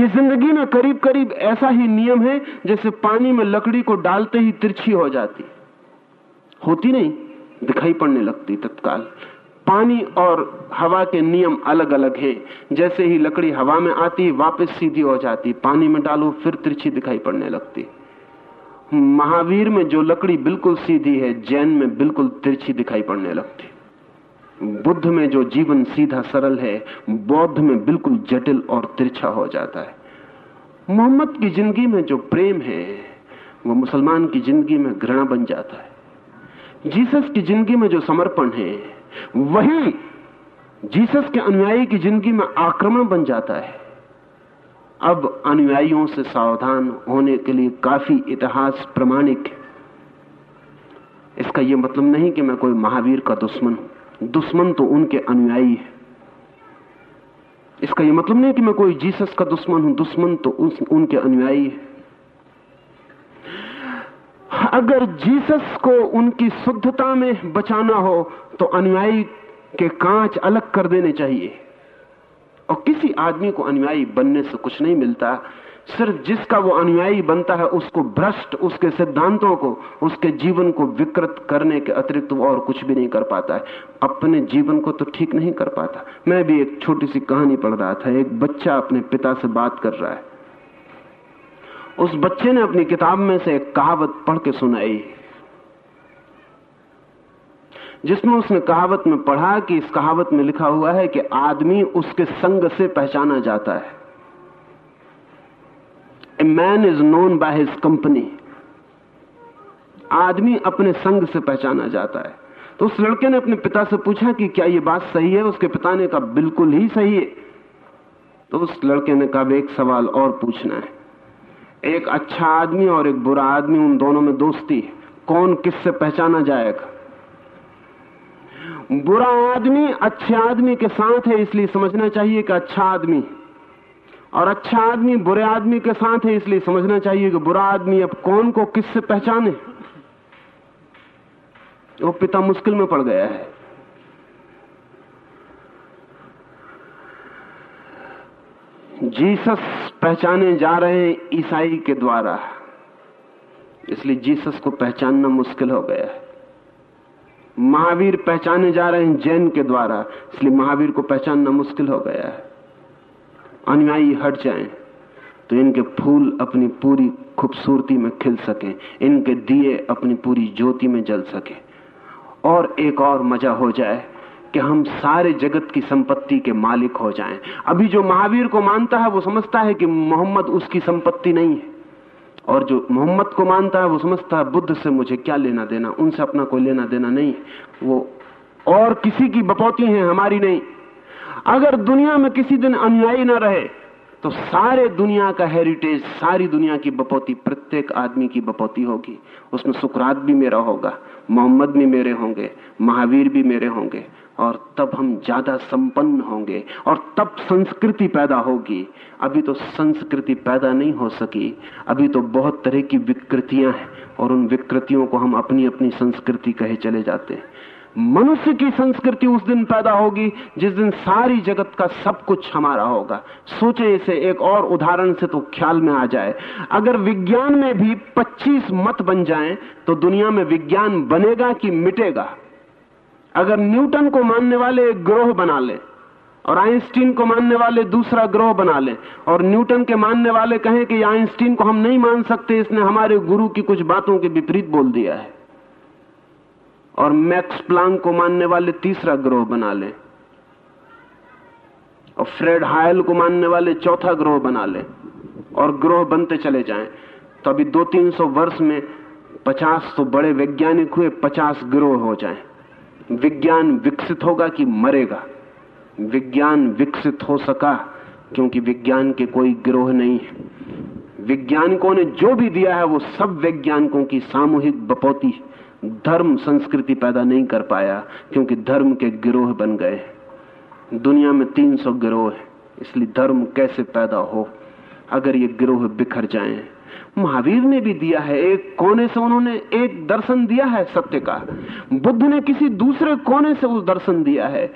ये ज़िंदगी में करीब करीब ऐसा ही नियम है जैसे पानी में लकड़ी को डालते ही तिरछी हो जाती। होती नहीं, दिखाई पड़ने लगती तत्काल। पानी और हवा के नियम अलग अलग हैं। जैसे ही लकड़ी हवा में आती, वापस सीधी हो जाती। पानी में डालो, फिर तिरछी दिखाई पड़ने लगती। महावीर में जो लकड़ी बिल्कुल सीधी है, जैन में बिल्कुल तिरछी दिखाई पड़ने लगती। बुद्ध में जो जीवन सीधा सरल है, बौद्ध में बिल्कुल जटिल और तिरछा हो जाता है। मोहम्मद की ज़िंदगी में जो प्रेम है, वो मुसलमान की ज़िंदगी में घृणा बन जाता है। जीसस की ज़िंदगी में जो समर्पण है, वही जीसस के अनुयायी की ज़िंदगी में आक्रमण बन जाता है। अब अनुयायियों से सावधान होने के लिए काफ़ी इतिहास प्रमाणिक है। इसका यह मतलब नहीं कि मैं कोई महावीर का दुश्मन हूँ। दुश्मन तो उनके अनुयायी है। इसका यह मतलब नहीं कि मैं कोई जीसस का दुश्मन हूँ दुश्मन तो उस, उनके अनुयायी है। अगर जीसस को उनकी शुद्धता में बचाना हो तो अनुयायी के कांच अलग कर देने चाहिए। और किसी आदमी को अनुयायी बनने से कुछ नहीं मिलता। सिर्फ़ जिसका वो अनुयायी बनता है, उसको भ्रष्ट, उसके सिद्धांतों को, उसके जीवन को विकृत करने के अतिरिक्त वो और कुछ भी नहीं कर पाता है। अपने जीवन को तो ठीक नहीं कर पाता। मैं भी एक छोटी सी कहानी पढ़ रहा था। एक बच्चा अपने पिता से बात कर रहा है। उस बच्चे ने अपनी किताब में से एक कहावत पढ़ के सुनाई। जिसमें उसने कहावत में पढ़ा कि इस कहावत में लिखा हुआ है कि आदमी उसके संग से पहचाना जाता है। A man is known by his company आदमी अपने संग से पहचाना जाता है। तो उस लड़के ने अपने पिता से पूछा कि क्या यह बात सही है? उसके पिता ने कहा, बिल्कुल ही सही है। तो उस लड़के ने कहा एक सवाल और पूछना है। एक अच्छा आदमी और एक बुरा आदमी, उन दोनों में दोस्ती है। कौन किससे पहचाना जाएगा? बुरा आदमी अच्छे आदमी के साथ है, इसलिए समझना चाहिए कि अच्छा आदमी और अच्छा आदमी बुरे आदमी के साथ है, इसलिए समझना चाहिए कि बुरा आदमी अब कौन को किससे पहचाने? वो पिता मुश्किल में पड़ गया है। जीसस पहचाने जा रहे हैं ईसाई के द्वारा, इसलिए जीसस को पहचानना मुश्किल हो गया है। महावीर पहचाने जा रहे हैं जैन के द्वारा, इसलिए महावीर को पहचानना मुश्किल हो गया है। अनुयायी हट जाएँ तो इनके फूल अपनी पूरी खूबसूरती में खिल सकें, इनके दिए अपनी पूरी ज्योति में जल सके। और एक और मज़ा हो जाए कि हम सारे जगत की संपत्ति के मालिक हो जाएँ। अभी जो महावीर को मानता है, वो समझता है कि मोहम्मद उसकी संपत्ति नहीं है। और जो मोहम्मद को मानता है, वो समझता है, बुद्ध से मुझे क्या लेना देना, उनसे अपना कोई लेना देना नहीं वो और किसी की बपौती है, हमारी नहीं। अगर दुनिया में किसी दिन अनुयायी ना रहे तो सारे दुनिया का हेरिटेज सारी दुनिया की बपौती, प्रत्येक आदमी की बपौती होगी। उसमें सुकरात भी मेरा होगा, मोहम्मद भी मेरे होंगे, महावीर भी मेरे होंगे, और तब हम ज़्यादा संपन्न होंगे, और तब संस्कृति पैदा होगी। अभी तो संस्कृति पैदा नहीं हो सकी, अभी तो बहुत तरह की विकृतियाँ हैं, और उन विकृतियों को हम अपनी अपनी संस्कृति कहे चले जाते हैं। मनुष्य की संस्कृति उस दिन पैदा होगी, जिस दिन सारी जगत का सब कुछ हमारा होगा। सोचे इसे एक और उदाहरण से तो ख्याल में आ जाए। अगर विज्ञान में भी 25 मत बन जाएँ तो दुनिया में विज्ञान बनेगा कि मिटेगा? अगर न्यूटन को मानने वाले एक ग्रोह बना ले, और आइंस्टीन को मानने वाले दूसरा ग्रोह बना ले, और न्यूटन के मानने वाले कहें कि आइंस्टीन को हम नहीं मान सकते, इसने हमारे गुरु की कुछ बातों के विपरीत बोल दिया है। और मैक्स प्लांक को मानने वाले तीसरा ग्रोह बना ले। और फ्रेड हायल को मानने वाले चौथा ग्रोह बना ले। और ग्रोह बनते चले जाएँ। तो अभी दो तीन सौ वर्ष में पचास तो बड़े वैज्ञानिक हुए, पचास ग्रोह हो जाएँ। विज्ञान विकसित होगा कि मरेगा? विज्ञान विकसित हो सका, क्योंकि विज्ञान के कोई ग्रोह नहीं है। वैज्ञानिकों ने जो भी दिया है, वो सब वैज्ञानिकों की सामूहिक बपौती धर्म संस्कृति पैदा नहीं कर पाया क्योंकि धर्म के गिरोह बन गए दुनिया में 300 गिरोह है, इसलिए धर्म कैसे पैदा हो अगर ये गिरोह बिखर जाएँ? महावीर ने भी दिया है, एक कोने से उन्होंने एक दर्शन दिया है सत्य का। बुद्ध ने किसी दूसरे कोने से उस दर्शन दिया है।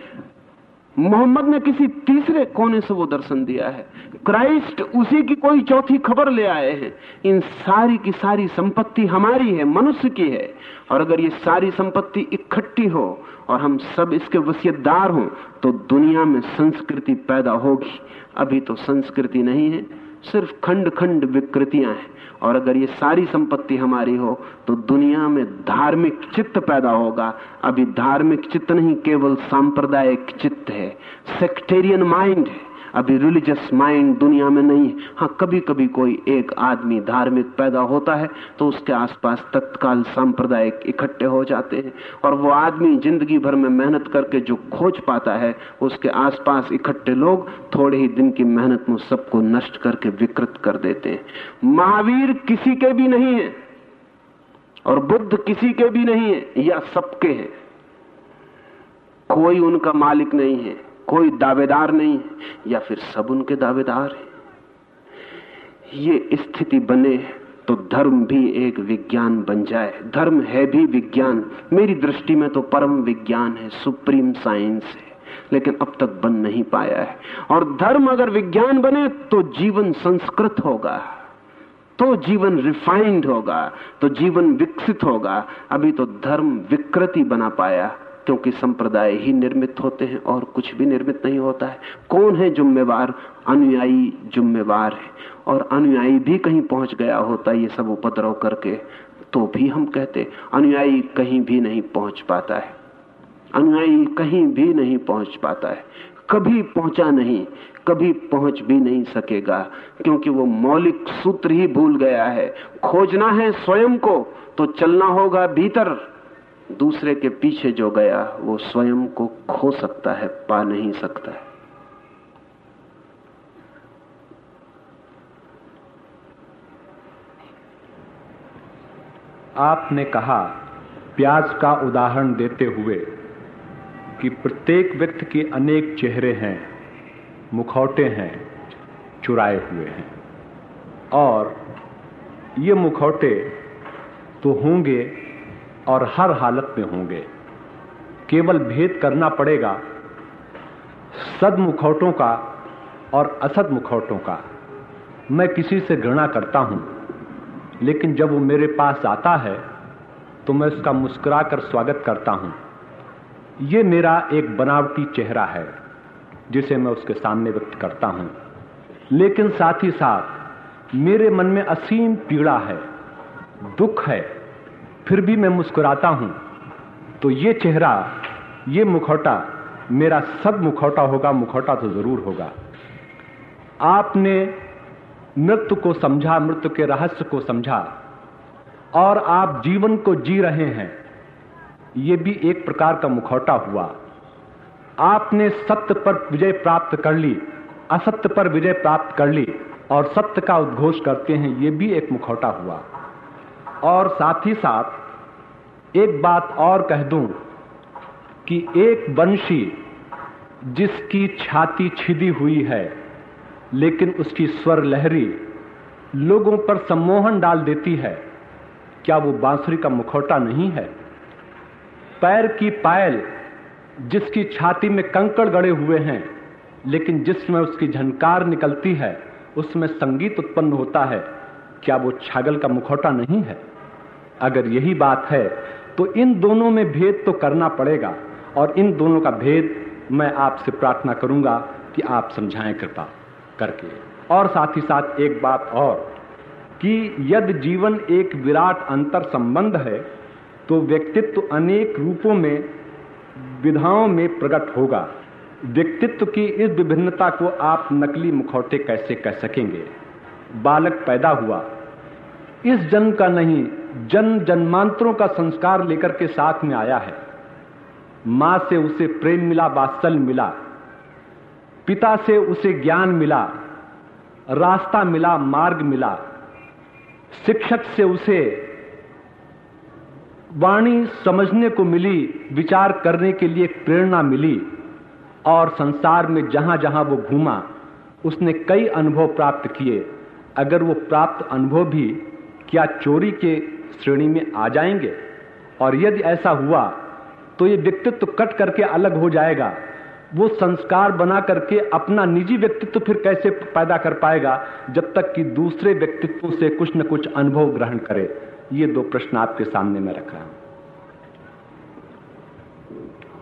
मोहम्मद ने किसी तीसरे कोने से वो दर्शन दिया है। क्राइस्ट उसी की कोई चौथी खबर ले आए हैं। इन सारी की सारी संपत्ति हमारी है, मनुष्य की है। और अगर ये सारी संपत्ति इकट्ठी हो और हम सब इसके वसीयतदार हों तो दुनिया में संस्कृति पैदा होगी। अभी तो संस्कृति नहीं है। सिर्फ़ खंड खंड विकृतियाँ हैं। और अगर ये सारी संपत्ति हमारी हो तो दुनिया में धार्मिक चित्त पैदा होगा। अभी धार्मिक चित्त नहीं, केवल सांप्रदायिक चित्त है। सेक्टेरियन माइंड है। अभी रिलीजियस माइंड दुनिया में नहीं है। हाँ कभी कभी कोई एक आदमी धार्मिक पैदा होता है तो उसके आसपास तत्काल सांप्रदायिक इकट्ठे हो जाते हैं। और वो आदमी ज़िंदगी भर में मेहनत करके जो खोज पाता है, उसके आसपास इकट्ठे लोग थोड़े ही दिन की मेहनत में सबको नष्ट करके विकृत कर देते हैं। महावीर किसी के भी नहीं है, और बुद्ध किसी के भी नहीं है, या सबके हैं। कोई उनका मालिक नहीं है। कोई दावेदार नहीं है, या फिर सब उनके दावेदार हैं। ये स्थिति बने तो धर्म भी एक विज्ञान बन जाए। धर्म है भी विज्ञान। मेरी दृष्टि में तो परम विज्ञान है, सुप्रीम साइंस है, लेकिन अब तक बन नहीं पाया है। और धर्म अगर विज्ञान बने तो जीवन संस्कृत होगा तो जीवन रिफाइंड होगा तो जीवन विकसित होगा। अभी तो धर्म विकृति बना पाया। क्योंकि संप्रदाय ही निर्मित होते हैं और कुछ भी निर्मित नहीं होता है। कौन है जुम्मेवार? अनुयायी जुम्मेवार है। और अनुयायी भी कहीं पहुँच गया होता ये सब उपद्रव करके तो भी हम कहते, अनुयायी कहीं भी नहीं पहुँच पाता है। अनुयायी कहीं भी नहीं पहुँच पाता है। कभी पहुँचा नहीं, कभी पहुँच भी नहीं सकेगा, क्योंकि वो मौलिक सूत्र ही भूल गया है। खोजना है स्वयं को तो चलना होगा भीतर। दूसरे के पीछे जो गया, वो स्वयं को खो सकता है, पा नहीं सकता है। आपने कहा, प्याज का उदाहरण देते हुए, कि प्रत्येक व्यक्ति के अनेक चेहरे हैं, मुखौटे हैं, चुराए हुए हैं। और ये मुखौटे तो होंगे और हर हालत में होंगे। केवल भेद करना पड़ेगा सद मुखौटों का और असद मुखौटों का। मैं किसी से घृणा करता हूँ, लेकिन जब वो मेरे पास आता है तो मैं उसका मुस्कुराकर स्वागत करता हूँ। ये मेरा एक बनावटी चेहरा है, जिसे मैं उसके सामने व्यक्त करता हूँ। लेकिन साथ ही साथ, मेरे मन में असीम पीड़ा है, दुख है फिर भी मैं मुस्कुराता हूँ। तो ये चेहरा, ये मुखौटा, मेरा सब मुखौटा होगा, मुखौटा तो ज़रूर होगा। आपने मृत्यु को समझा मृत्यु के रहस्य को समझा, और आप जीवन को जी रहे हैं, ये भी एक प्रकार का मुखौटा हुआ। आपने सत्य पर विजय प्राप्त कर ली, असत्य पर विजय प्राप्त कर ली, और सत्य का उद्घोष करते हैं, ये भी एक मुखौटा हुआ। और साथ ही साथ एक बात और कह दूँ कि एक वंशी जिसकी छाती छिदी हुई है, लेकिन उसकी स्वर लहरी लोगों पर सम्मोहन डाल देती है, क्या वो बांसुरी का मुखौटा नहीं है? पैर की पायल जिसकी छाती में कंकड़ गड़े हुए हैं, लेकिन जिसमें उसकी झनकार निकलती है, उसमें संगीत उत्पन्न होता है, क्या वो छागल का मुखौटा नहीं है? अगर यही बात है तो इन दोनों में भेद तो करना पड़ेगा, और इन दोनों का भेद मैं आपसे प्रार्थना करूँगा कि आप समझाएँ कृपा करके। और साथ ही साथ एक बात और, कि यदि जीवन एक विराट अंतर संबंध है तो व्यक्तित्व अनेक रूपों में, विधाओं में प्रकट होगा। व्यक्तित्व की इस विभिन्नता को आप नकली मुखौटे कैसे कह सकेंगे? बालक पैदा हुआ। इस जन्म का नहीं जन्म जन्मांतरों का संस्कार लेकर के साथ में आया है। माँ से उसे प्रेम मिला वात्सल मिला। पिता से उसे ज्ञान मिला, रास्ता मिला, मार्ग मिला। शिक्षक से उसे वाणी समझने को मिली, विचार करने के लिए प्रेरणा मिली और संसार में जहाँ जहाँ वो घूमा, उसने कई अनुभव प्राप्त किए। अगर वो प्राप्त अनुभव भी, क्या चोरी के श्रेणी में आ जाएँगे। और यदि ऐसा हुआ तो ये व्यक्तित्व कट करके अलग हो जाएगा। वो संस्कार बना करके अपना निजी व्यक्तित्व फिर कैसे पैदा कर पाएगा, जब तक कि दूसरे व्यक्तित्व से कुछ न कुछ अनुभव ग्रहण करे? ये दो प्रश्न आपके सामने में रखा है।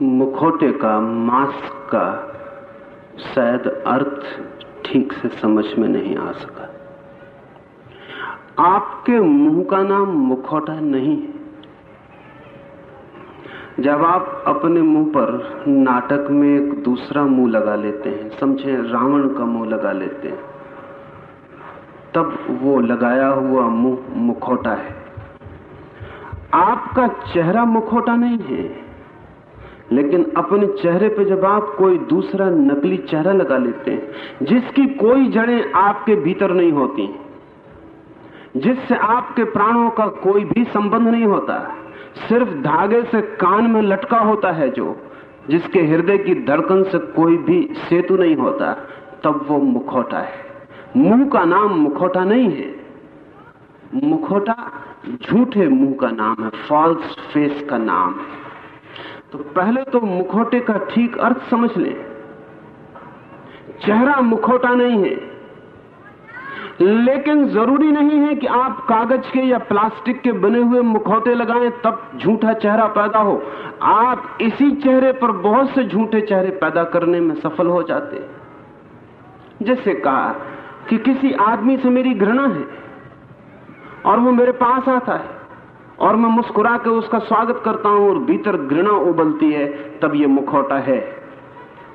मुखोटे का, मास्क का शायद अर्थ ठीक से समझ में नहीं आ सका। आपके मुँह का नाम मुखौटा नहीं है। जब आप अपने मुँह पर नाटक में एक दूसरा मुँह लगा लेते हैं, समझे, रावण का मुँह लगा लेते हैं, तब वो लगाया हुआ मुँह मुखौटा है। आपका चेहरा मुखौटा नहीं है, लेकिन अपने चेहरे पे जब आप कोई दूसरा नकली चेहरा लगा लेते हैं, जिसकी कोई जड़ें आपके भीतर नहीं होती जिससे आपके प्राणों का कोई भी संबंध नहीं होता। सिर्फ़ धागे से कान में लटका होता है जो, जिसके हृदय की धड़कन से कोई भी सेतु नहीं होता, तब वो मुखौटा है। मुँह का नाम मुखौटा नहीं है। मुखौटा झूठे मुँह का नाम है फॉल्स फेस का नाम है। तो पहले तो मुखौटे का ठीक अर्थ समझ लें। चेहरा मुखौटा नहीं है। लेकिन ज़रूरी नहीं है कि आप कागज़ के या प्लास्टिक के बने हुए मुखौटे लगाएँ, तब झूठा चेहरा पैदा हो। आप इसी चेहरे पर बहुत से झूठे चेहरे पैदा करने में सफल हो जाते जैसे कहा कि किसी आदमी से मेरी घृणा है और वो मेरे पास आता है और मैं मुस्कुरा के उसका स्वागत करता हूँ और भीतर घृणा उबलती है, तब ये मुखौटा है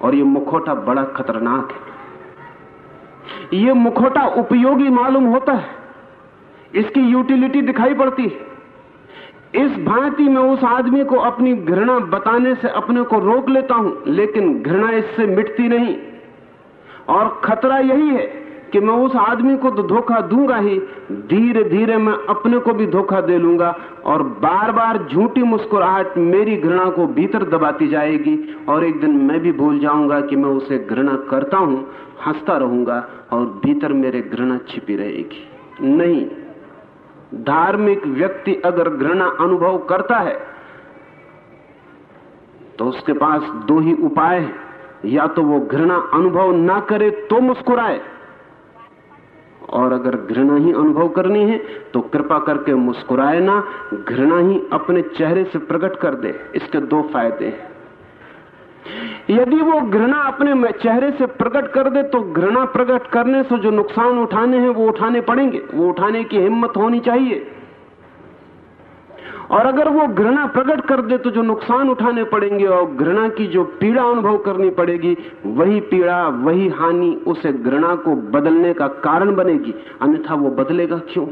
और ये मुखौटा बड़ा खतरनाक है। ये मुखौटा उपयोगी मालूम होता है। इसकी यूटिलिटी दिखाई पड़ती है। इस भांति में उस आदमी को अपनी घृणा बताने से अपने को रोक लेता हूँ, लेकिन घृणा इससे मिटती नहीं। और खतरा यही है कि मैं उस आदमी को तो धोखा दूँगा ही धीरे धीरे मैं अपने को भी धोखा दे लूँगा और बार बार झूठी मुस्कुराहट मेरी घृणा को भीतर दबाती जाएगी। और एक दिन मैं भी भूल जाऊँगा कि मैं उसे घृणा करता हूँ हंसता रहूँगा और भीतर मेरे घृणा छिपी रहेगी। नहीं, धार्मिक व्यक्ति अगर घृणा अनुभव करता है तो उसके पास दो ही उपाय हैं। या तो वो घृणा अनुभव ना करे तो मुस्कुराए। और अगर घृणा ही अनुभव करनी है तो कृपा करके मुस्कुराए ना, घृणा ही अपने चेहरे से प्रकट कर दे। इसके दो फ़ायदे हैं। यदि वो घृणा अपने चेहरे से प्रकट कर दे तो घृणा प्रकट करने से जो नुकसान उठाने हैं, वो उठाने पड़ेंगे। वो उठाने की हिम्मत होनी चाहिए। और अगर वो घृणा प्रकट कर दे तो जो नुकसान उठाने पड़ेंगे और घृणा की जो पीड़ा अनुभव करनी पड़ेगी, वही पीड़ा, वही हानि, उसे घृणा को बदलने का कारण बनेगी। अन्यथा वो बदलेगा क्यों?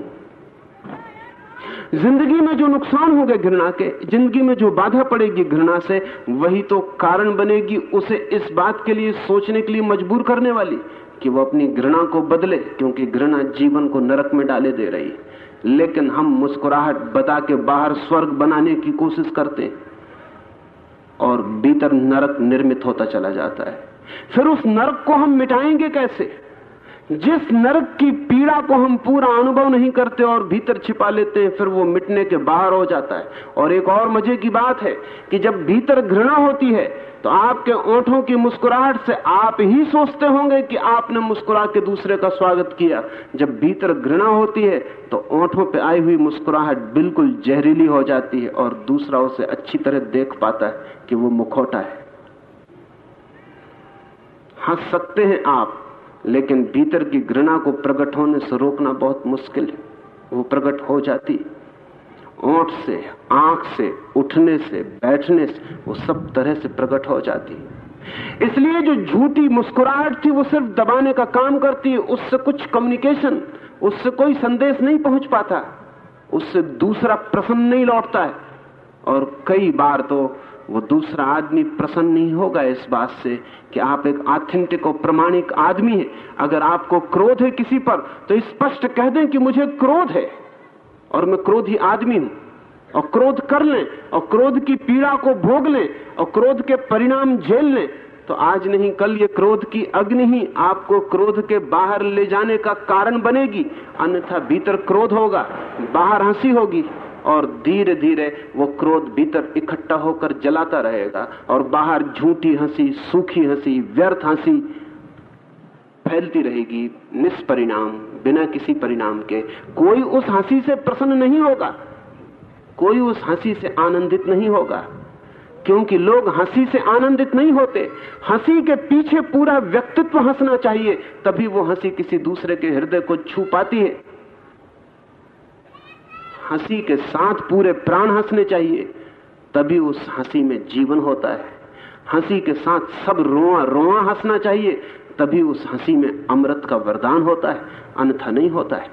ज़िंदगी में जो नुकसान होंगे घृणा के, ज़िंदगी में जो बाधा पड़ेगी घृणा से, वही तो कारण बनेगी उसे इस बात के लिए सोचने के लिए मजबूर करने वाली कि वो अपनी घृणा को बदले, क्योंकि घृणा जीवन को नरक में डाले दे रही लेकिन हम मुस्कुराहट बता के बाहर स्वर्ग बनाने की कोशिश करते और भीतर नरक निर्मित होता चला जाता है। फिर उस नरक को हम मिटाएँगे कैसे? जिस नरक की पीड़ा को हम पूरा अनुभव नहीं करते और भीतर छिपा लेते हैं, फिर वो मिटने के बाहर हो जाता है। और एक और मज़े की बात है कि जब भीतर घृणा होती है तो आपके ओंठों की मुस्कुराहट से आप ही सोचते होंगे कि आपने मुस्कुरा के दूसरे का स्वागत किया। जब भीतर घृणा होती है तो ओंठों पे आई हुई मुस्कुराहट बिल्कुल जहरीली हो जाती है और दूसरा उसे अच्छी तरह देख पाता है कि वो मुखौटा है। हंस सकते हैं आप लेकिन भीतर की घृणा को प्रकट होने से रोकना बहुत मुश्किल है। वो प्रकट हो जाती ओठ से, आँख से, उठने से, बैठने से, वो सब तरह से प्रकट हो जाती इसलिए जो झूठी मुस्कुराहट थी, वो सिर्फ़ दबाने का काम करती उससे कुछ कम्युनिकेशन उससे कोई संदेश नहीं पहुँच पाता। उससे दूसरा प्रसन्न नहीं लौटता है। और कई बार तो वो दूसरा आदमी प्रसन्न नहीं होगा इस बात से कि आप एक ऑथेंटिक और प्रमाणिक आदमी है। अगर आपको क्रोध है किसी पर तो स्पष्ट कह दें कि मुझे क्रोध है और मैं क्रोधी आदमी हूँ। और क्रोध कर लें, और क्रोध की पीड़ा को भोग लें, और क्रोध के परिणाम झेल लें तो आज नहीं, कल ये क्रोध की अग्नि ही आपको क्रोध के बाहर ले जाने का कारण बनेगी। अन्यथा भीतर क्रोध होगा, बाहर हँसी होगी। और धीरे धीरे वो क्रोध भीतर इकट्ठा होकर जलाता रहेगा और बाहर झूठी हँसी, सूखी हँसी, व्यर्थ हँसी फैलती रहेगी निष्परिणाम, बिना किसी परिणाम के। कोई उस हँसी से प्रसन्न नहीं होगा, कोई उस हँसी से आनंदित नहीं होगा, क्योंकि लोग हँसी से आनंदित नहीं होते। हँसी के पीछे पूरा व्यक्तित्व हंसना चाहिए, तभी वो हँसी किसी दूसरे के हृदय को छू पाती है। हँसी के साथ पूरे प्राण हंसने चाहिए, तभी उस हँसी में जीवन होता है। हँसी के साथ सब रोआ रोआ हंसना चाहिए, तभी उस हँसी में अमृत का वरदान होता है, अन्यथा नहीं होता है।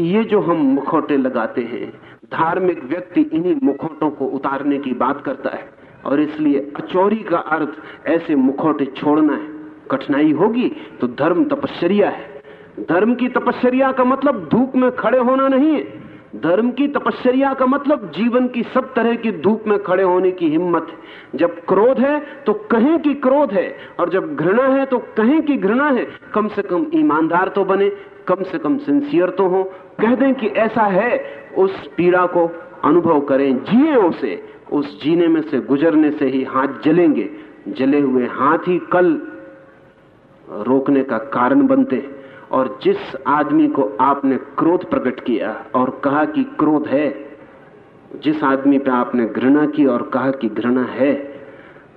ये जो हम मुखौटे लगाते हैं, धार्मिक व्यक्ति इन्हीं मुखौटों को उतारने की बात करता है, और इसलिए अचौरी का अर्थ ऐसे मुखौटे छोड़ना है। कठिनाई होगी तो धर्म तपश्चर्या है। धर्म की तपश्चर्या का मतलब धूप में खड़े होना नहीं है। धर्म की तपश्चर्या का मतलब जीवन की सब तरह की धूप में खड़े होने की हिम्मत है। जब क्रोध है तो कहें कि क्रोध है, और जब घृणा है तो कहें कि घृणा है। कम से कम ईमानदार तो बने, कम से कम सिंसियर तो हो। कह दें कि ऐसा है, उस पीड़ा को अनुभव करें, जिए उसे। उस जीने में से गुजरने से ही हाथ जलेंगे। जले हुए हाथ ही कल रोकने का कारण बनते और जिस आदमी को आपने क्रोध प्रकट किया और कहा कि क्रोध है, जिस आदमी पे आपने घृणा की और कहा कि घृणा है,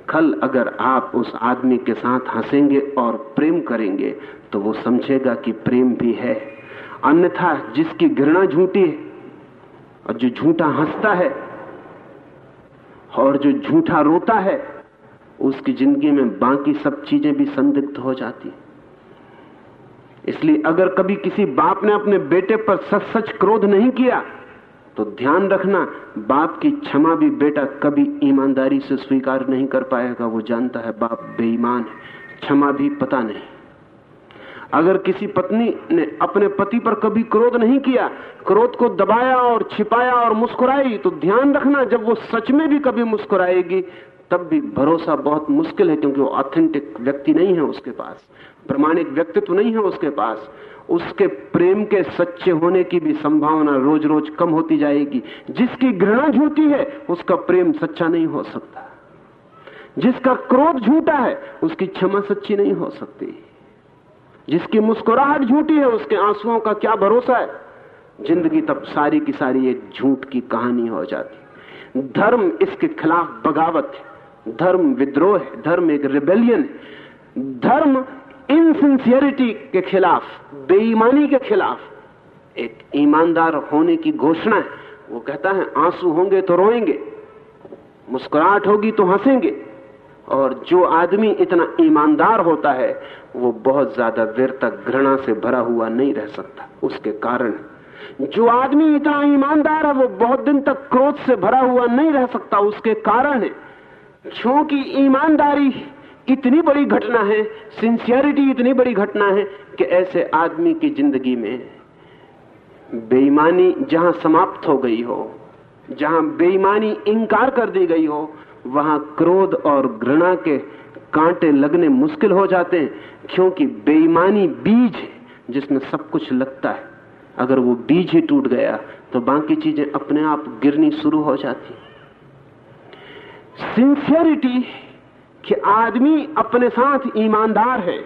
कल अगर आप उस आदमी के साथ हंसेंगे और प्रेम करेंगे तो वो समझेगा कि प्रेम भी है। अन्यथा जिसकी घृणा झूठी है और जो झूठा हंसता है और जो झूठा रोता है, उसकी ज़िंदगी में बाकी सब चीज़ें भी संदिग्ध हो जाती इसलिए अगर कभी किसी बाप ने अपने बेटे पर सच सच क्रोध नहीं किया तो ध्यान रखना, बाप की क्षमा भी बेटा कभी ईमानदारी से स्वीकार नहीं कर पाएगा, वो जानता है बाप बेईमान है, क्षमा भी पता नहीं। अगर किसी पत्नी ने अपने पति पर कभी क्रोध नहीं किया, क्रोध को दबाया और छिपाया और मुस्कुराई तो ध्यान रखना, जब वो सच में भी कभी मुस्कुराएगी, तब भी भरोसा बहुत मुश्किल है, क्योंकि वो ऑथेंटिक व्यक्ति नहीं है उसके पास। प्रमाणिक व्यक्तित्व नहीं है उसके पास। उसके प्रेम के सच्चे होने की भी संभावना रोज रोज कम होती जाएगी। जिसकी घृणा झूठी है, उसका प्रेम सच्चा नहीं हो सकता। जिसका क्रोध झूठा है, उसकी क्षमा सच्ची नहीं हो सकती। जिसकी मुस्कुराहट झूठी है, उसके आंसुओं का क्या भरोसा है? ज़िंदगी तब सारी की सारी एक झूठ की कहानी हो जाती। धर्म इसके खिलाफ बगावत है। धर्म विद्रोह है। धर्म एक रिबेलियन है। धर्म इनसिंसियरिटी के खिलाफ, बेईमानी के खिलाफ, एक ईमानदार होने की घोषणा है। वो कहता है, आँसू होंगे तो रोएँगे, मुस्कुराहट होगी तो हंसेंगे। और जो आदमी इतना ईमानदार होता है, वो बहुत ज़्यादा देर तक घृणा से भरा हुआ नहीं रह सकता। उसके कारण, जो आदमी इतना ईमानदार है, वो बहुत दिन तक क्रोध से भरा हुआ नहीं रह सकता। उसके कारण है क्योंकि ईमानदारी इतनी बड़ी घटना है सिंसियरिटी इतनी बड़ी घटना है कि ऐसे आदमी की ज़िंदगी में बेईमानी जहाँ समाप्त हो गई हो, जहाँ बेईमानी इंकार कर दी गई हो, वहाँ क्रोध और घृणा के कांटे लगने मुश्किल हो जाते हैं, क्योंकि बेईमानी बीज है जिसमें सब कुछ लगता है। अगर वो बीज ही टूट गया तो बाकी चीज़ें अपने आप गिरनी शुरू हो जाती। सिंसियरिटी कि आदमी अपने साथ ईमानदार है।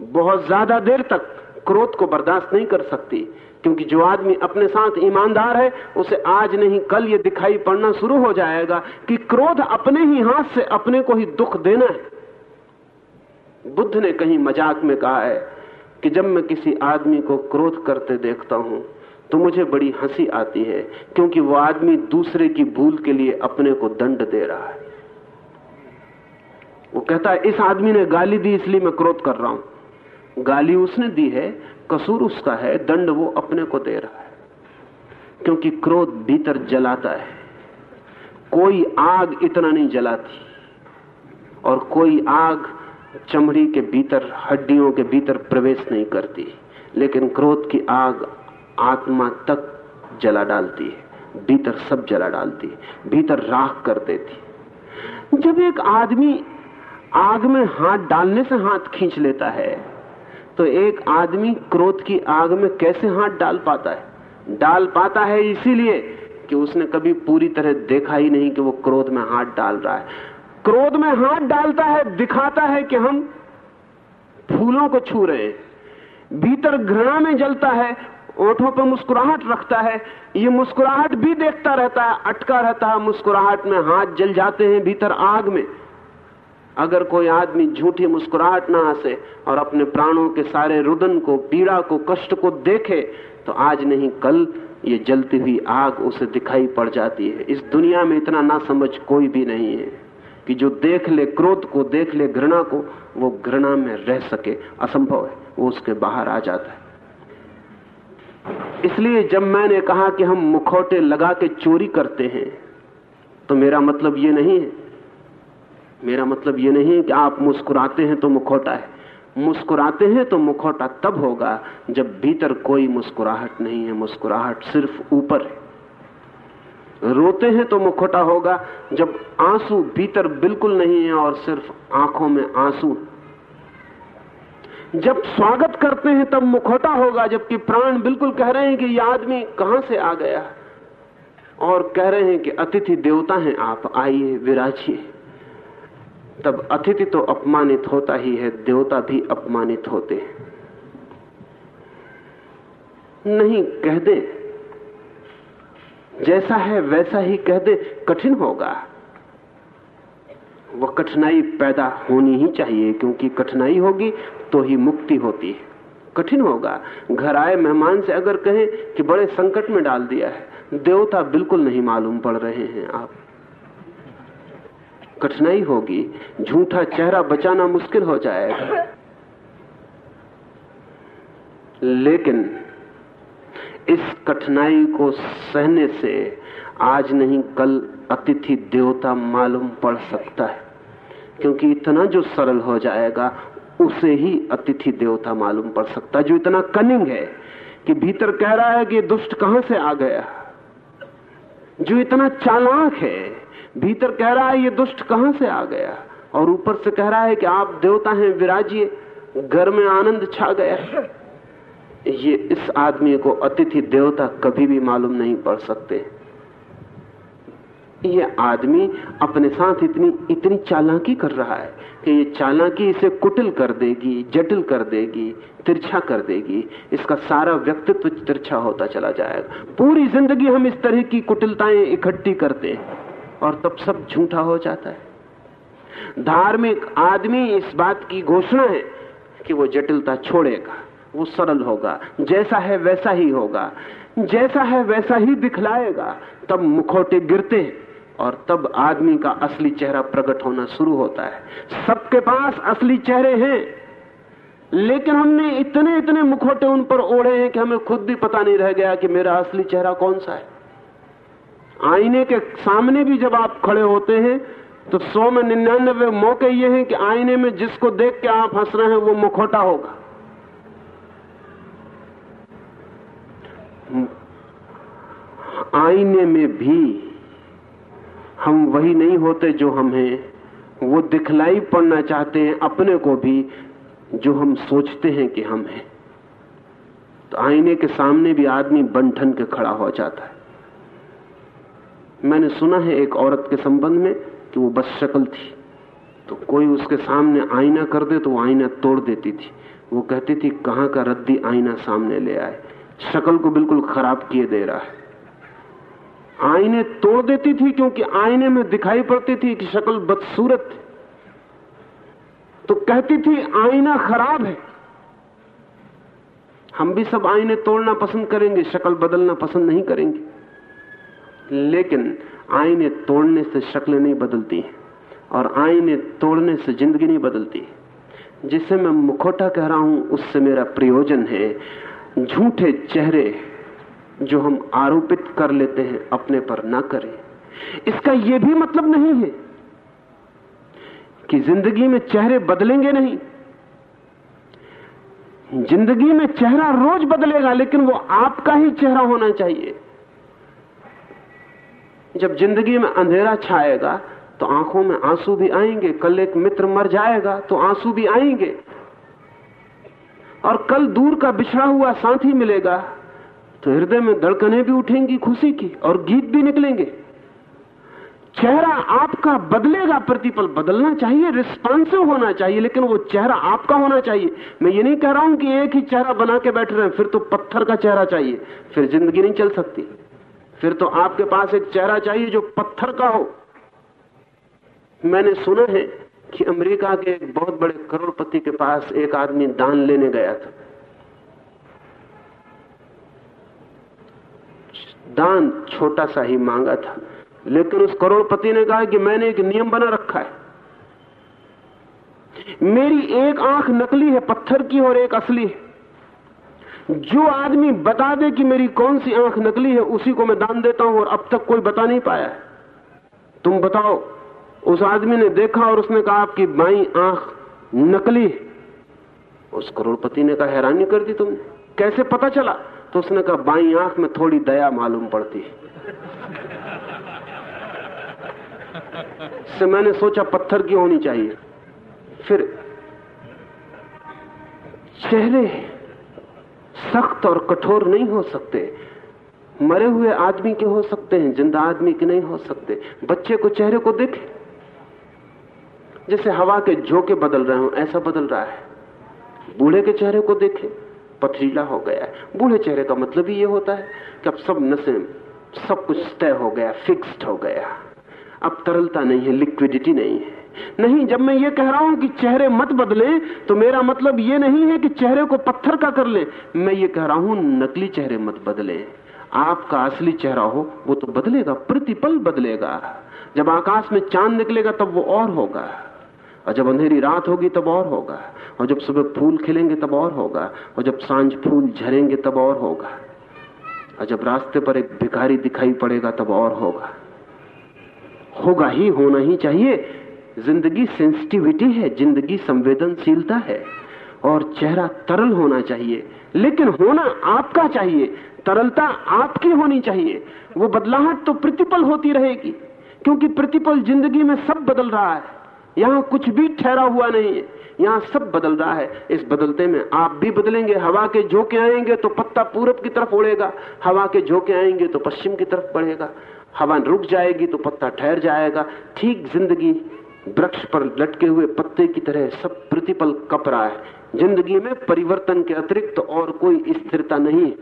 बहुत ज़्यादा देर तक क्रोध को बर्दाश्त नहीं कर सकती, क्योंकि जो आदमी अपने साथ ईमानदार है, उसे आज नहीं, कल ये दिखाई पड़ना शुरू हो जाएगा कि क्रोध अपने ही हाथ से अपने को ही दुख देना है। बुद्ध ने कहीं मज़ाक में कहा है कि जब मैं किसी आदमी को क्रोध करते देखता हूँ तो मुझे बड़ी हँसी आती है, क्योंकि वो आदमी दूसरे की भूल के लिए अपने को दंड दे रहा है। वो कहता है, इस आदमी ने गाली दी, इसलिए मैं क्रोध कर रहा हूँ। गाली उसने दी है, कसूर उसका है, दंड वो अपने को दे रहा है। क्योंकि क्रोध भीतर जलाता है। कोई आग इतना नहीं जलाती। और कोई आग चमड़ी के भीतर, हड्डियों के भीतर प्रवेश नहीं करती। लेकिन क्रोध की आग आत्मा तक जला डालती है। भीतर सब जला डालती है। भीतर राख कर देती जब एक आदमी आग में हाथ डालने से हाथ खींच लेता है। तो एक आदमी क्रोध की आग में कैसे हाथ डाल पाता है? डाल पाता है इसीलिए कि उसने कभी पूरी तरह देखा ही नहीं कि वो क्रोध में हाथ डाल रहा है। क्रोध में हाथ डालता है, दिखाता है कि हम फूलों को छू रहे हैं। भीतर घृणा में जलता है, ओठों पर मुस्कुराहट रखता है, ये मुस्कुराहट भी देखता रहता है, अटका रहता है, मुस्कुराहट में हाथ जल जाते हैं भीतर आग में। अगर कोई आदमी झूठी मुस्कुराहट ना हंसे और अपने प्राणों के सारे रुदन को, पीड़ा को, कष्ट को देखे तो आज नहीं, कल ये जलती हुई आग उसे दिखाई पड़ जाती है। इस दुनिया में इतना ना समझ कोई भी नहीं है कि जो देख ले क्रोध को, देख ले घृणा को, वो घृणा में रह सके। असंभव है, वो उसके बाहर आ जाता है। इसलिए जब मैंने कहा कि हम मुखौटे लगा के चोरी करते हैं तो मेरा मतलब ये नहीं है मेरा मतलब ये नहीं है कि आप मुस्कुराते हैं तो मुखौटा है। मुस्कुराते हैं तो मुखौटा तब होगा जब भीतर कोई मुस्कुराहट नहीं है। मुस्कुराहट सिर्फ़ ऊपर है। रोते हैं तो मुखौटा होगा जब आँसू भीतर बिल्कुल नहीं है और सिर्फ़ आँखों में आँसू। जब स्वागत करते हैं तब मुखौटा होगा जबकि प्राण बिल्कुल कह रहे हैं कि यह आदमी कहाँ से आ गया? और कह रहे हैं कि अतिथि देवता हैं आप, आइए, विराजिए। तब अतिथि तो अपमानित होता ही है, देवता भी अपमानित होते हैं। नहीं कह दे। जैसा है वैसा ही कह दे, कठिन होगा। वह कठिनाई पैदा होनी ही चाहिए, क्योंकि कठिनाई होगी तो ही मुक्ति होती है। कठिन होगा। घर आए मेहमान से अगर कहें कि बड़े संकट में डाल दिया है, देवता बिल्कुल नहीं मालूम पड़ रहे हैं आप। कठिनाई होगी, झूठा चेहरा बचाना मुश्किल हो जाएगा। लेकिन इस कठिनाई को सहने से आज नहीं, कल अतिथि देवता मालूम पड़ सकता है, क्योंकि इतना जो सरल हो जाएगा, उसे ही अतिथि देवता मालूम पड़ सकता है। जो इतना कनिंग है कि भीतर कह रहा है कि दुष्ट कहाँ से आ गया? जो इतना चालाक है भीतर कह रहा है, ये दुष्ट कहाँ से आ गया? और ऊपर से कह रहा है कि आप देवता हैं, विराजिए। घर में आनंद छा गया। ये इस आदमी को अतिथि देवता कभी भी मालूम नहीं पड़ सकते। ये आदमी अपने साथ इतनी इतनी चालाकी कर रहा है कि ये चालाकी इसे कुटिल कर देगी, जटिल कर देगी, तिरछा कर देगी। इसका सारा व्यक्तित्व तिरछा होता चला जाएगा। पूरी ज़िंदगी हम इस तरह की कुटिलताएँ इकट्ठी करते हैं। और तब सब झूठा हो जाता है। धार्मिक आदमी इस बात की घोषणा है कि वो जटिलता छोड़ेगा, वो सरल होगा, जैसा है वैसा ही होगा, जैसा है वैसा ही दिखलाएगा, तब मुखौटे गिरते हैं और तब आदमी का असली चेहरा प्रकट होना शुरू होता है। सबके पास असली चेहरे हैं, लेकिन हमने इतने इतने मुखौटे उन पर ओढ़े हैं कि हमें खुद भी पता नहीं रह गया कि मेरा असली चेहरा कौन सा है। आईने के सामने भी जब आप खड़े होते हैं तो सौ में निन्यानवे मौके ये हैं कि आईने में जिसको देख के आप हंस रहे हैं, वो मुखोटा होगा। आईने में भी हम वही नहीं होते जो हम हैं वो दिखलाई पड़ना चाहते हैं अपने को भी, जो हम सोचते हैं कि हम हैं। तो आईने के सामने भी आदमी बंठन के खड़ा हो जाता है। मैंने सुना है एक औरत के संबंध में कि वो बस शक्ल थी। तो कोई उसके सामने आईना कर दे तो वो आईना तोड़ देती थी। वो कहती थी, कहाँ का रद्दी आईना सामने ले आए? शक्ल को बिल्कुल खराब किए दे रहा है। आईने तोड़ देती थी क्योंकि आईने में दिखाई पड़ती थी कि शक्ल बदसूरत तो कहती थी, आईना खराब है। हम भी सब आईने तोड़ना पसंद करेंगे, शक्ल बदलना पसंद नहीं करेंगे। लेकिन आईने तोड़ने से शक्लें नहीं बदलती और आईने तोड़ने से ज़िंदगी नहीं बदलती। जिसे मैं मुखोटा कह रहा हूँ, उससे मेरा प्रयोजन है झूठे चेहरे जो हम आरोपित कर लेते हैं अपने पर ना करें। इसका यह भी मतलब नहीं है कि ज़िंदगी में चेहरे बदलेंगे नहीं। ज़िंदगी में चेहरा रोज बदलेगा, लेकिन वो आपका ही चेहरा होना चाहिए। जब ज़िंदगी में अंधेरा छाएगा तो आँखों में आँसू भी आएँगे। कल एक मित्र मर जाएगा तो आँसू भी आएँगे। और कल दूर का बिछड़ा हुआ साथी मिलेगा तो हृदय में धड़कने भी उठेंगी खुशी की, और गीत भी निकलेंगे। चेहरा आपका बदलेगा, प्रतिपल बदलना चाहिए रिस्पॉन्सिव होना चाहिए, लेकिन वो चेहरा आपका होना चाहिए। मैं ये नहीं कह रहा हूँ कि एक ही चेहरा बना के बैठ रहे हैं, फिर तो पत्थर का चेहरा चाहिए, फिर ज़िंदगी नहीं चल सकती। फिर तो आपके पास एक चेहरा चाहिए जो पत्थर का हो। मैंने सुना है कि अमेरिका के एक बहुत बड़े करोड़पति के पास एक आदमी दान लेने गया था। दान छोटा सा ही मांगा था, लेकिन उस करोड़पति ने कहा कि मैंने एक नियम बना रखा है। मेरी एक आँख नकली है, पत्थर की और एक असली है। जो आदमी बता दे कि मेरी कौन सी आँख नकली है, उसी को मैं दान देता हूँ और अब तक कोई बता नहीं पाया तुम बताओ, उस आदमी ने देखा और उसने कहा आपकी बाई आँख नकली उस करोड़पति ने कहा, हैरानी कर दी तुमने। कैसे पता चला? तो उसने कहा, बाई आँख में थोड़ी दया मालूम पड़ती है। से मैंने सोचा पत्थर की होनी चाहिए। फिर, चेहरे सख्त और कठोर नहीं हो सकते। मरे हुए आदमी के हो सकते हैं, ज़िंदा आदमी के नहीं हो सकते। बच्चे को चेहरे को देखे। जैसे हवा के झोंके बदल रहे हो, ऐसा बदल रहा है। बूढ़े के चेहरे को देखे, पथरीला हो गया है। बूढ़े चेहरे का मतलब ही ये होता है कि अब सब नशे, सब कुछ तय हो गया फिक्स्ड हो गया। अब तरलता नहीं है लिक्विडिटी नहीं है। नहीं, जब मैं ये कह रहा हूँ कि चेहरे मत बदले तो मेरा मतलब ये नहीं है कि चेहरे को पत्थर का कर ले। मैं ये कह रहा हूँ, नकली चेहरे मत बदले। आपका असली चेहरा हो, वो तो बदलेगा, प्रतिपल बदलेगा। जब आकाश में चाँद निकलेगा, तब वो और होगा। और जब अंधेरी रात होगी, तब और होगा। और जब सुबह फूल खिलेंगे, तब और होगा। और जब साँझ फूल झरेंगे, तब और होगा। और जब रास्ते पर एक भिखारी दिखाई पड़ेगा, तब और होगा। होगा ही, होना ही चाहिए। ज़िंदगी सेंसिटिविटी है, ज़िंदगी संवेदनशीलता है। और चेहरा तरल होना चाहिए, लेकिन होना आपका चाहिए। तरलता आपकी होनी चाहिए। वो बदलाहट तो प्रतिपल होती रहेगी, क्योंकि प्रतिपल ज़िंदगी में सब बदल रहा है। यहाँ कुछ भी ठहरा हुआ नहीं है, यहाँ सब बदल रहा है। इस बदलते में आप भी बदलेंगे, हवा के झोंके आएँगे तो पत्ता पूरब की तरफ़ उड़ेगा हवा के झोंके आएँगे तो पश्चिम की तरफ़ बढ़ेगा, हवा रुक जाएगी तो पत्ता ठहर जाएगा, ठीक ज़िंदगी वृक्ष पर लटके हुए पत्ते की तरह सब प्रतिपल कप रहा है। ज़िंदगी में परिवर्तन के अतिरिक्त और कोई स्थिरता नहीं।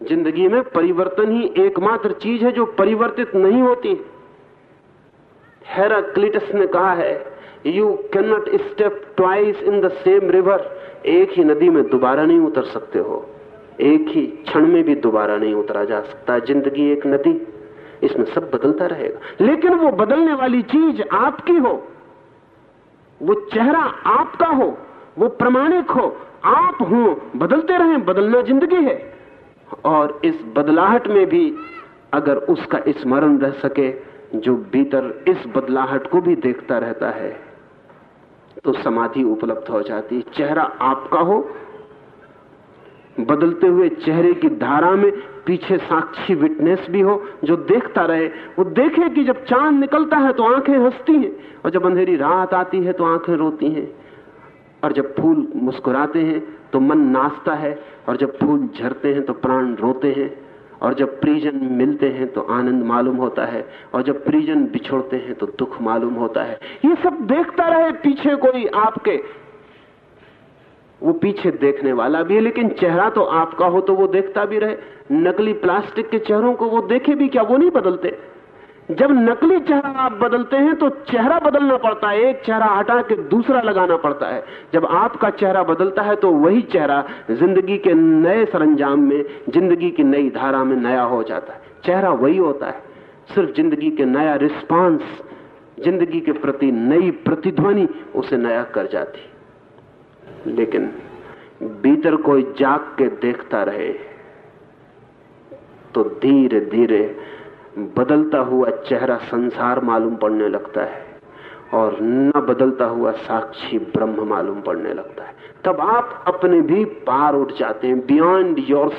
ज़िंदगी में परिवर्तन ही एकमात्र चीज़ है जो परिवर्तित नहीं होती। हेराक्लिटस ने कहा है you cannot step twice in the same river एक ही नदी में दोबारा नहीं उतर सकते हो। एक ही क्षण में भी दोबारा नहीं उतरा जा सकता। ज़िंदगी एक नदी। इसमें सब बदलता रहेगा। लेकिन वो बदलने वाली चीज़ आपकी हो, वो चेहरा आपका हो, वो प्रमाणिक हो, आप हो, बदलते रहें, बदलना ज़िंदगी है। और इस बदलाहट में भी अगर उसका स्मरण रह सके, जो भीतर इस बदलाहट को भी देखता रहता है तो समाधि उपलब्ध हो जाती। है चेहरा आपका हो बदलते हुए चेहरे की धारा में पीछे साक्षी विटनेस भी हो, जो देखता रहे, वो देखे कि जब चाँद निकलता है तो आँखें हंसती हैं, और जब अंधेरी रात आती है तो आँखें रोती हैं। और जब फूल मुस्कुराते हैं तो मन नाचता है, और जब फूल झरते हैं तो प्राण रोते हैं, और जब परिजन मिलते हैं तो आनंद मालूम होता है, और जब परिजन बिछोड़ते हैं तो दुख मालूम होता है। ये सब देखता रहे पीछे कोई आपके वो पीछे देखने वाला भी है, लेकिन चेहरा तो आपका हो तो वो देखता भी रहे। नकली प्लास्टिक के चेहरों को वो देखे भी क्या, वो नहीं बदलते। जब नकली चेहरा आप बदलते हैं तो चेहरा बदलना पड़ता है, एक चेहरा हटा के दूसरा लगाना पड़ता है। जब आपका चेहरा बदलता है तो वही चेहरा ज़िंदगी के नए सरंजाम में, ज़िंदगी की नई धारा में नया हो जाता है। चेहरा वही होता है, सिर्फ़ ज़िंदगी के नया रिस्पांस, ज़िंदगी के प्रति नई प्रतिध्वनि उसे नया कर जाती लेकिन भीतर कोई जाग के देखता रहे तो धीरे धीरे बदलता हुआ चेहरा संसार मालूम पड़ने लगता है और न बदलता हुआ साक्षी ब्रह्म मालूम पड़ने लगता है। तब आप अपने भी पार उठ जाते हैं बियॉन्ड योर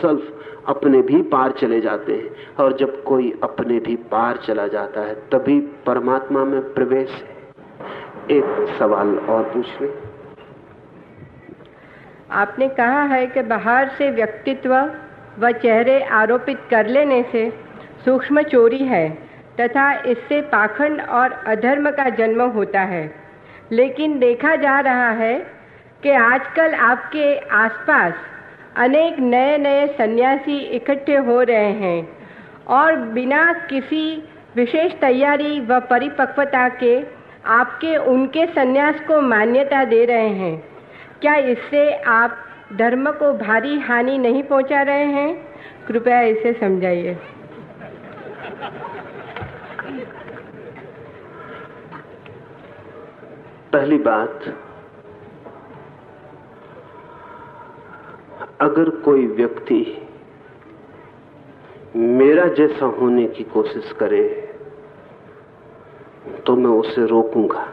अपने भी पार चले जाते हैं और जब कोई अपने भी पार चला जाता है, तभी परमात्मा में प्रवेश है। एक सवाल और पूछ ले। आपने कहा है कि बाहर से व्यक्तित्व व चेहरे आरोपित कर लेने से सूक्ष्म चोरी है, तथा इससे पाखंड और अधर्म का जन्म होता है। लेकिन देखा जा रहा है कि आजकल आपके आसपास अनेक नए नए सन्यासी इकट्ठे हो रहे हैं, और बिना किसी विशेष तैयारी व परिपक्वता के आपके उनके सन्यास को मान्यता दे रहे हैं। क्या इससे आप धर्म को भारी हानि नहीं पहुँचा रहे हैं? कृपया इसे समझाइए। पहली बात, अगर कोई व्यक्ति मेरा जैसा होने की कोशिश करे तो मैं उसे रोकूँगा।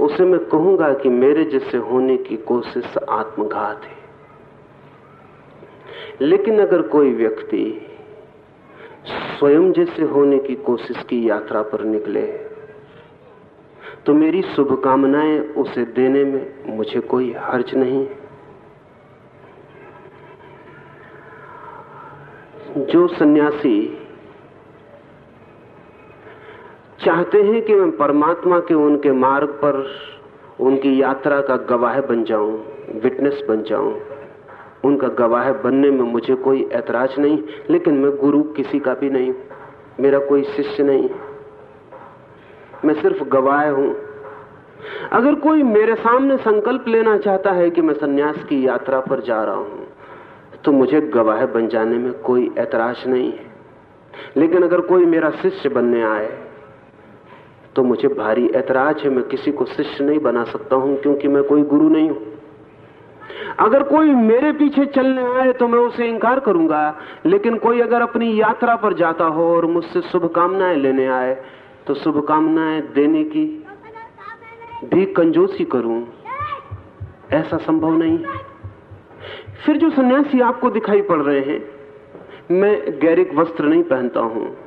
उसे मैं कहूँगा कि मेरे जैसे होने की कोशिश आत्मघात है। लेकिन अगर कोई व्यक्ति स्वयं जैसे होने की कोशिश की यात्रा पर निकले तो मेरी शुभकामनाएँ उसे देने में मुझे कोई हर्ज नहीं जो सन्यासी चाहते हैं कि मैं परमात्मा के उनके मार्ग पर उनकी यात्रा का गवाह बन जाऊँ विटनेस बन जाऊँ। उनका गवाह बनने में मुझे कोई ऐतराज नहीं, लेकिन मैं गुरु किसी का भी नहीं, मेरा कोई शिष्य नहीं। मैं सिर्फ़ गवाह हूँ। अगर कोई मेरे सामने संकल्प लेना चाहता है कि मैं सन्यास की यात्रा पर जा रहा हूँ तो मुझे गवाह बन जाने में कोई ऐतराज नहीं। है लेकिन अगर कोई मेरा शिष्य बनने आए तो मुझे भारी ऐतराज है, मैं किसी को शिष्य नहीं बना सकता हूँ, क्योंकि मैं कोई गुरु नहीं हूँ। अगर कोई मेरे पीछे चलने आए तो मैं उसे इंकार करूँगा। लेकिन कोई अगर अपनी यात्रा पर जाता हो और मुझसे शुभकामनाएँ लेने आए तो शुभकामनाएँ देने की भी कंजूसी करूँ। ऐसा संभव नहीं। फिर जो सन्यासी आपको दिखाई पड़ रहे हैं, मैं गैरिक वस्त्र नहीं पहनता हूँ।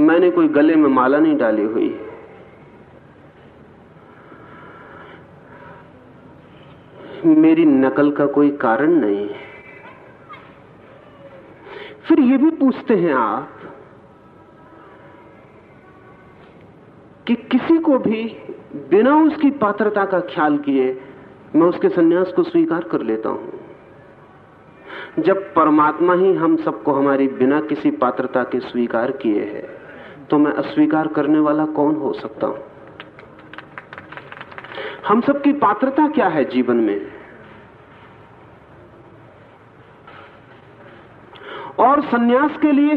मैंने कोई गले में माला नहीं डाली हुई। मेरी नकल का कोई कारण नहीं। है फिर ये भी पूछते हैं आप कि किसी को भी बिना उसकी पात्रता का ख्याल किए मैं उसके सन्यास को स्वीकार कर लेता हूँ। जब परमात्मा ही हम सबको हमारी बिना किसी पात्रता के स्वीकार किए है तो मैं अस्वीकार करने वाला कौन हो सकता हूँ? हम सबकी पात्रता क्या है जीवन में? और सन्यास के लिए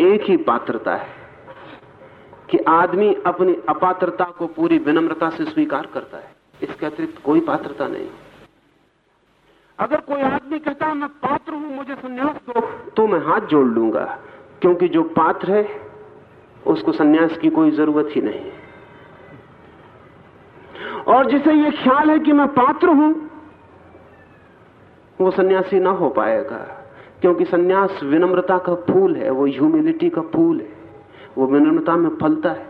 एक ही पात्रता है कि आदमी अपनी अपात्रता को पूरी विनम्रता से स्वीकार करता है। इसके अतिरिक्त कोई पात्रता नहीं। अगर कोई आदमी कहता है, मैं पात्र हूँ, मुझे सन्यास दो तो मैं हाथ जोड़ लूँगा, क्योंकि जो पात्र है उसको सन्यास की कोई ज़रूरत ही नहीं। और जिसे यह ख्याल है कि मैं पात्र हूँ, वो सन्यासी ना हो पाएगा, क्योंकि सन्यास विनम्रता का फूल है, वो ह्यूमिलिटी का फूल है, वो विनम्रता में फलता है।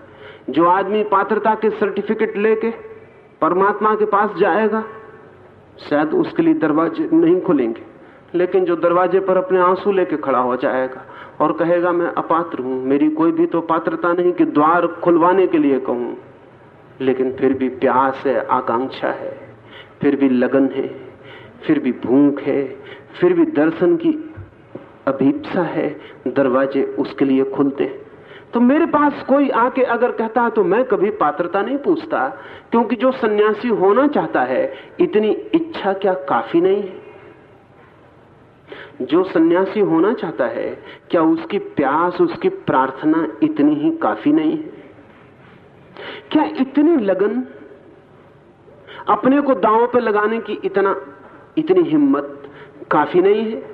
जो आदमी पात्रता के सर्टिफिकेट लेके परमात्मा के पास जाएगा, शायद उसके लिए दरवाजे नहीं खुलेंगे, लेकिन जो दरवाजे पर अपने आँसू लेके खड़ा हो जाएगा और कहेगा, मैं अपात्र हूँ। मेरी कोई भी तो पात्रता नहीं कि द्वार खुलवाने के लिए कहूँ। लेकिन फिर भी प्यास है, आकांक्षा है, फिर भी लगन है, फिर भी भूख है, फिर भी दर्शन की अभीपसा है, दरवाजे उसके लिए खुलते हैं। तो मेरे पास कोई आके अगर कहता है तो मैं कभी पात्रता नहीं पूछता, क्योंकि जो सन्यासी होना चाहता है, इतनी इच्छा क्या काफ़ी नहीं है। जो सन्यासी होना चाहता है, क्या उसकी प्यास, उसकी प्रार्थना इतनी ही काफ़ी नहीं है? क्या इतनी लगन अपने को दांव पर लगाने की इतना, इतनी हिम्मत काफ़ी नहीं है?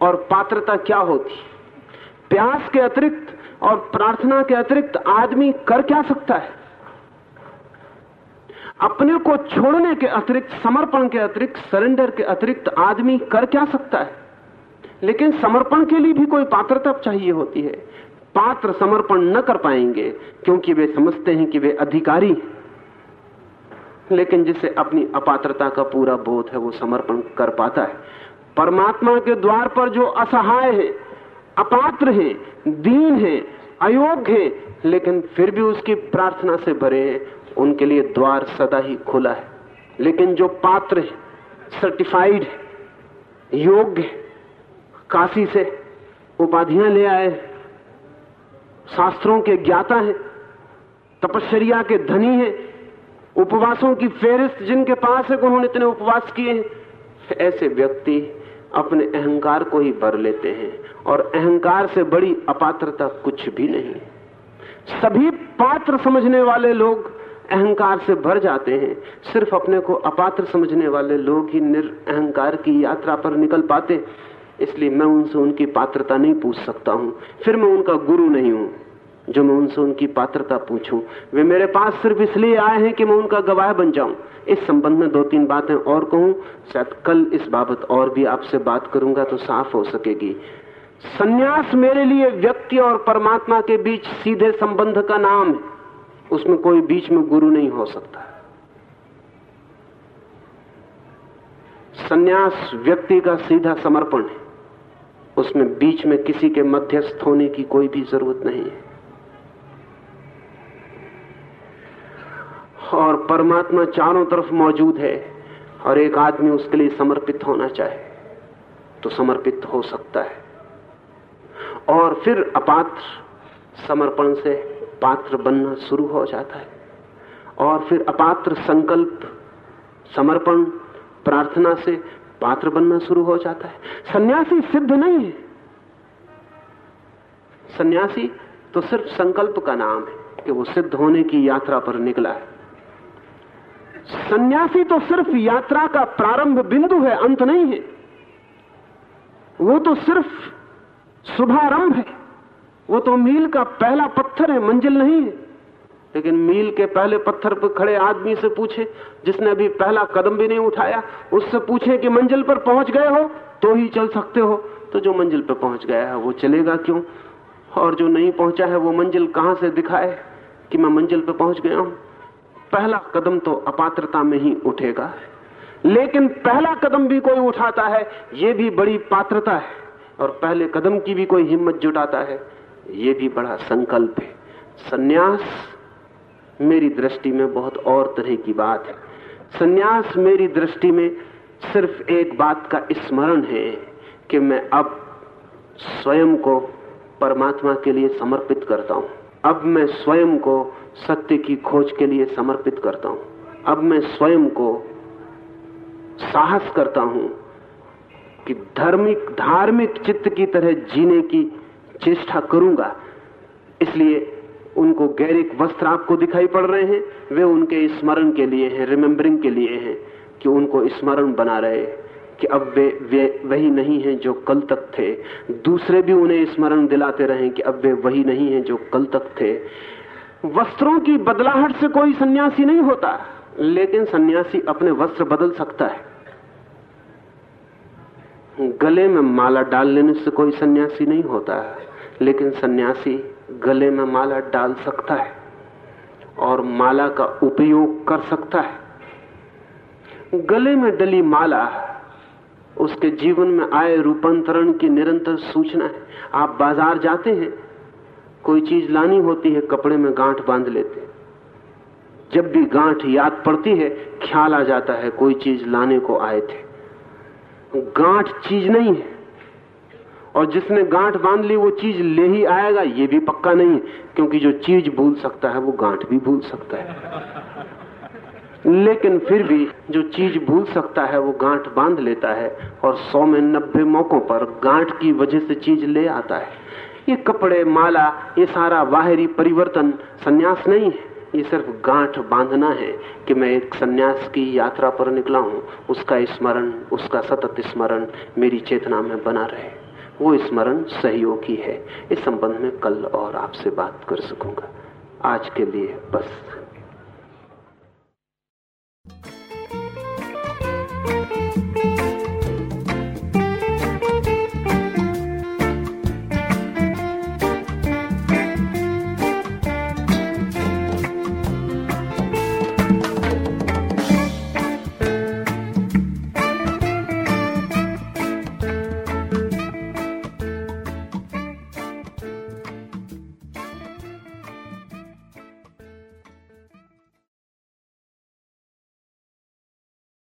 और पात्रता क्या होती? प्यास के अतिरिक्त और प्रार्थना के अतिरिक्त आदमी कर क्या सकता है? अपने को छोड़ने के अतिरिक्त, समर्पण के अतिरिक्त सरेंडर के अतिरिक्त आदमी कर क्या सकता है? लेकिन समर्पण के लिए भी कोई पात्रता चाहिए होती है। पात्र समर्पण न कर पाएँगे, क्योंकि वे समझते हैं कि वे अधिकारी लेकिन जिसे अपनी अपात्रता का पूरा बोध है, वो समर्पण कर पाता है। परमात्मा के द्वार पर जो असहाय है, अपात्र है, दीन है, अयोग्य है, लेकिन फिर भी उसकी प्रार्थना से भरे हैं उनके लिए द्वार सदा ही खुला है। लेकिन जो पात्र है सर्टिफाइड है, योग्य काशी से उपाधियाँ ले आए शास्त्रों के ज्ञाता हैं, तपश्चर्या के धनी हैं, उपवासों की फेरिस्त जिनके पास है, उन्होंने इतने उपवास किए हैं, ऐसे व्यक्ति अपने अहंकार को ही भर लेते हैं और अहंकार से बड़ी अपात्रता कुछ भी नहीं। सभी पात्र समझने वाले लोग अहंकार से भर जाते हैं। सिर्फ़ अपने को अपात्र समझने वाले लोग ही निरअहकार की यात्रा पर निकल पाते। इसलिए मैं उनसे उनकी पात्रता नहीं पूछ सकता हूँ। फिर मैं उनका गुरु नहीं हूँ, जो मैं उनसे उनकी पात्रता पूछूँ। वे मेरे पास सिर्फ़ इसलिए आए हैं कि मैं उनका गवाह बन जाऊँ। इस संबंध में दो तीन बातें और कहूँ। शायद कल इस बाबत और भी आपसे बात करूँगा तो साफ़ हो सकेगी। सन्यास मेरे लिए व्यक्ति और परमात्मा के बीच सीधे संबंध का नाम है। उसमें कोई बीच में गुरु नहीं हो सकता। सन्यास व्यक्ति का सीधा समर्पण है। उसमें बीच में किसी के मध्यस्थ होने की कोई भी ज़रूरत नहीं है। और परमात्मा चारों तरफ़ मौजूद है और एक आदमी उसके लिए समर्पित होना चाहे तो समर्पित हो सकता है। और फिर अपात्र समर्पण से पात्र बनना शुरू हो जाता है। और फिर अपात्र संकल्प, समर्पण, प्रार्थना से पात्र बनना शुरू हो जाता है। सन्यासी सिद्ध नहीं है। सन्यासी तो सिर्फ़ संकल्प का नाम है कि वो सिद्ध होने की यात्रा पर निकला है। सन्यासी तो सिर्फ़ यात्रा का प्रारंभ बिंदु है, अंत नहीं है। वो तो सिर्फ़ शुभारंभ है। वो तो मील का पहला पत्थर है, मंजिल नहीं है। लेकिन मील के पहले पत्थर पर खड़े आदमी से पूछे, जिसने अभी पहला कदम भी नहीं उठाया, उससे पूछे कि मंजिल पर पहुँच गए हो तो ही चल सकते हो। तो जो मंजिल पर पहुँच गया है, वो चलेगा क्यों? और जो नहीं पहुँचा है, वो मंजिल कहाँ से दिखाए कि मैं मंजिल पर पहुँच गया हूँ? पहला कदम तो अपात्रता में ही उठेगा। लेकिन पहला कदम भी कोई उठाता है, ये भी बड़ी पात्रता है। और पहले कदम की भी कोई हिम्मत जुटाता है। ये भी बड़ा संकल्प है। सन्यास मेरी दृष्टि में बहुत और तरह की बात है। सन्यास मेरी दृष्टि में सिर्फ़ एक बात का स्मरण है कि मैं अब स्वयं को परमात्मा के लिए समर्पित करता हूँ। अब मैं स्वयं को सत्य की खोज के लिए समर्पित करता हूँ। अब मैं स्वयं को साहस करता हूँ कि धार्मिक धार्मिक चित्त की तरह जीने की चेष्टा करूँगा। इसलिए उनको गैरिक वस्त्र आपको दिखाई पड़ रहे हैं। वे उनके स्मरण के लिए हैं रिमेम्बरिंग के लिए हैं कि उनको स्मरण बना रहे कि अब वे वे वही नहीं हैं जो कल तक थे। दूसरे भी उन्हें स्मरण दिलाते रहे कि अब वे वही नहीं हैं जो कल तक थे। वस्त्रों की बदलाहट से कोई सन्यासी नहीं होता, लेकिन सन्यासी अपने वस्त्र बदल सकता है। गले में माला डाल लेने से कोई सन्यासी नहीं होता। लेकिन सन्यासी गले में माला डाल सकता है और माला का उपयोग कर सकता है। गले में डली माला, उसके जीवन में आए रूपांतरण की निरंतर सूचना है। आप बाज़ार जाते हैं, कोई चीज़ लानी होती है, कपड़े में गांठ बाँध लेते हैं। जब भी गांठ याद पड़ती है, ख्याल आ जाता है, कोई चीज़ लाने को आए थे। गांठ चीज़ नहीं है। और जिसने गांठ बाँध ली, वो चीज़ ले ही आएगा। ये भी पक्का नहीं क्योंकि जो चीज़ भूल सकता है, वो गांठ भी भूल सकता है। लेकिन फिर भी जो चीज़ भूल सकता है, वो गांठ बाँध लेता है और सौ में नब्बे मौकों पर गांठ की वजह से चीज़ ले आता है। ये कपड़े, माला, ये सारा बाहरी परिवर्तन संन्यास नहीं है। ये सिर्फ़ गांठ बांधना है कि मैं एक सन्यास की यात्रा पर निकला हूँ। उसका स्मरण, उसका सतत स्मरण मेरी चेतना में बना रहे। वो स्मरण सहयोगी है। इस संबंध में कल और आपसे बात कर सकूँगा। आज के लिए बस।